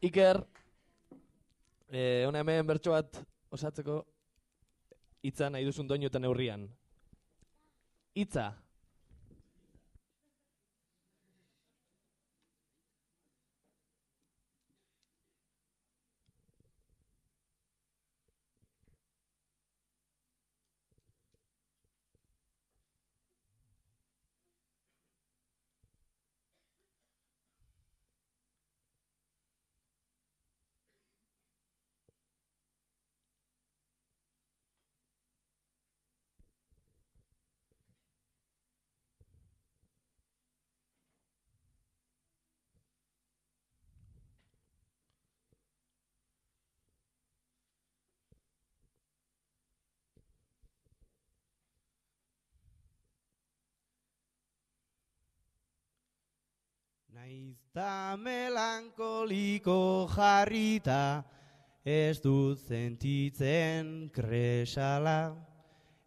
Iker, eh, hona hemen bertso bat osatzeko hitza nahi duzun doinu eta neurrian. Hitza. Naizta melankoliko jarrita, ez dut sentitzen kresala.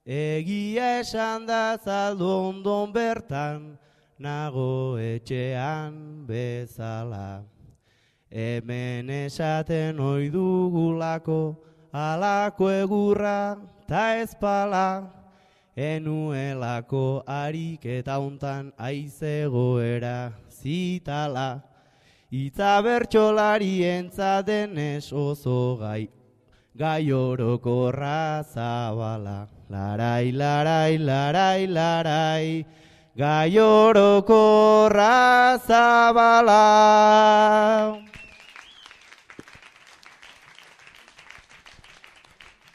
Egia esan da zaldondon bertan, nago etxean bezala. Hemen esaten ohi dugulako, alako egurra ta ezpala. Enuelako harik eta hontan aizegoera zitala. Itza bertxolari entzadenez oso gai, gai orokorra zabala. Larai, larai, larai, larai, gai orokorra zabala.